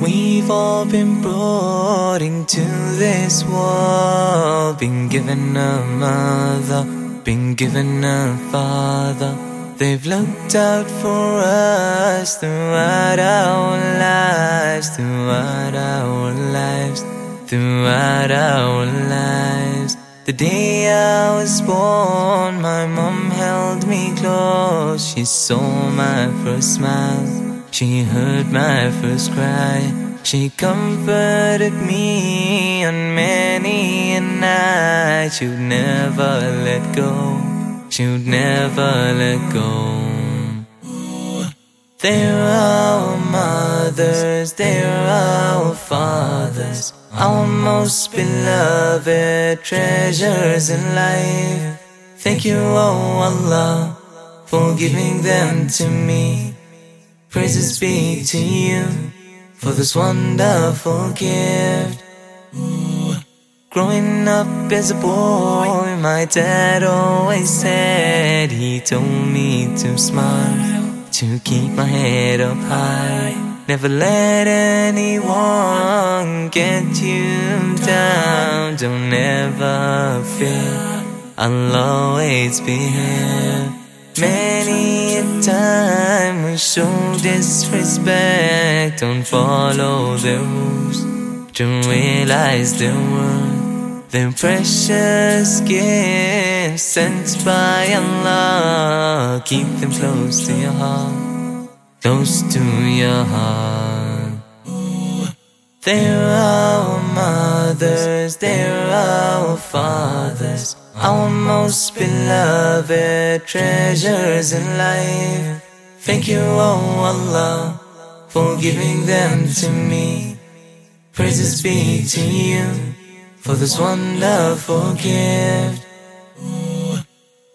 We've all been brought into this world, been given a mother, been given a father. They've looked out for us throughout our lives, throughout our lives, throughout our lives. The day I was born, my mom held me close. She saw my first smile. She heard my first cry. She comforted me on many a night. She'd never let go. She'd never let go. They're our mothers, they're our fathers, our most beloved treasures in life. Thank you, oh Allah, for giving them to me. Praises be to you for this wonderful gift. Growing up as a boy, my dad always said he told me to smile, to keep my head up high. Never let anyone get you down. Don't ever fear, I'll always be here. Many a time we show disrespect, don't follow the rules, don't realize the worth. Their precious gifts sent by Allah, keep them close to your heart, close to your heart. They're our mothers, they're our fathers. Our most beloved treasures in life. Thank you, oh Allah, for giving them to me. Praises be to you for this wonderful gift.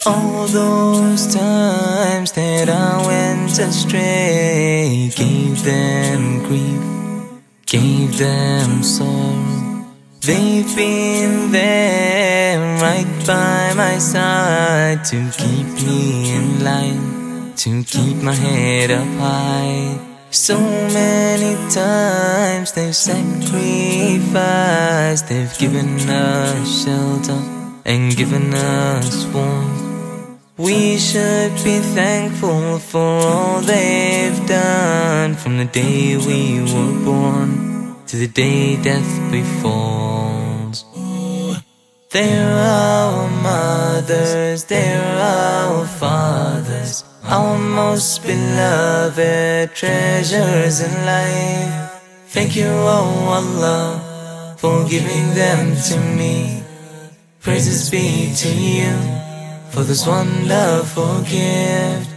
All those times that I went astray gave them grief, gave them sorrow. They've been there right by my side to keep me in line, to keep my head up high. So many times they've sacrificed, they've given us shelter and given us warmth. We should be thankful for all they've done from the day we were born to the day death befalls. They're our mothers, they're our fathers, our most beloved treasures in life. Thank you, oh Allah, for giving them to me. Praises be to you for this wonderful gift.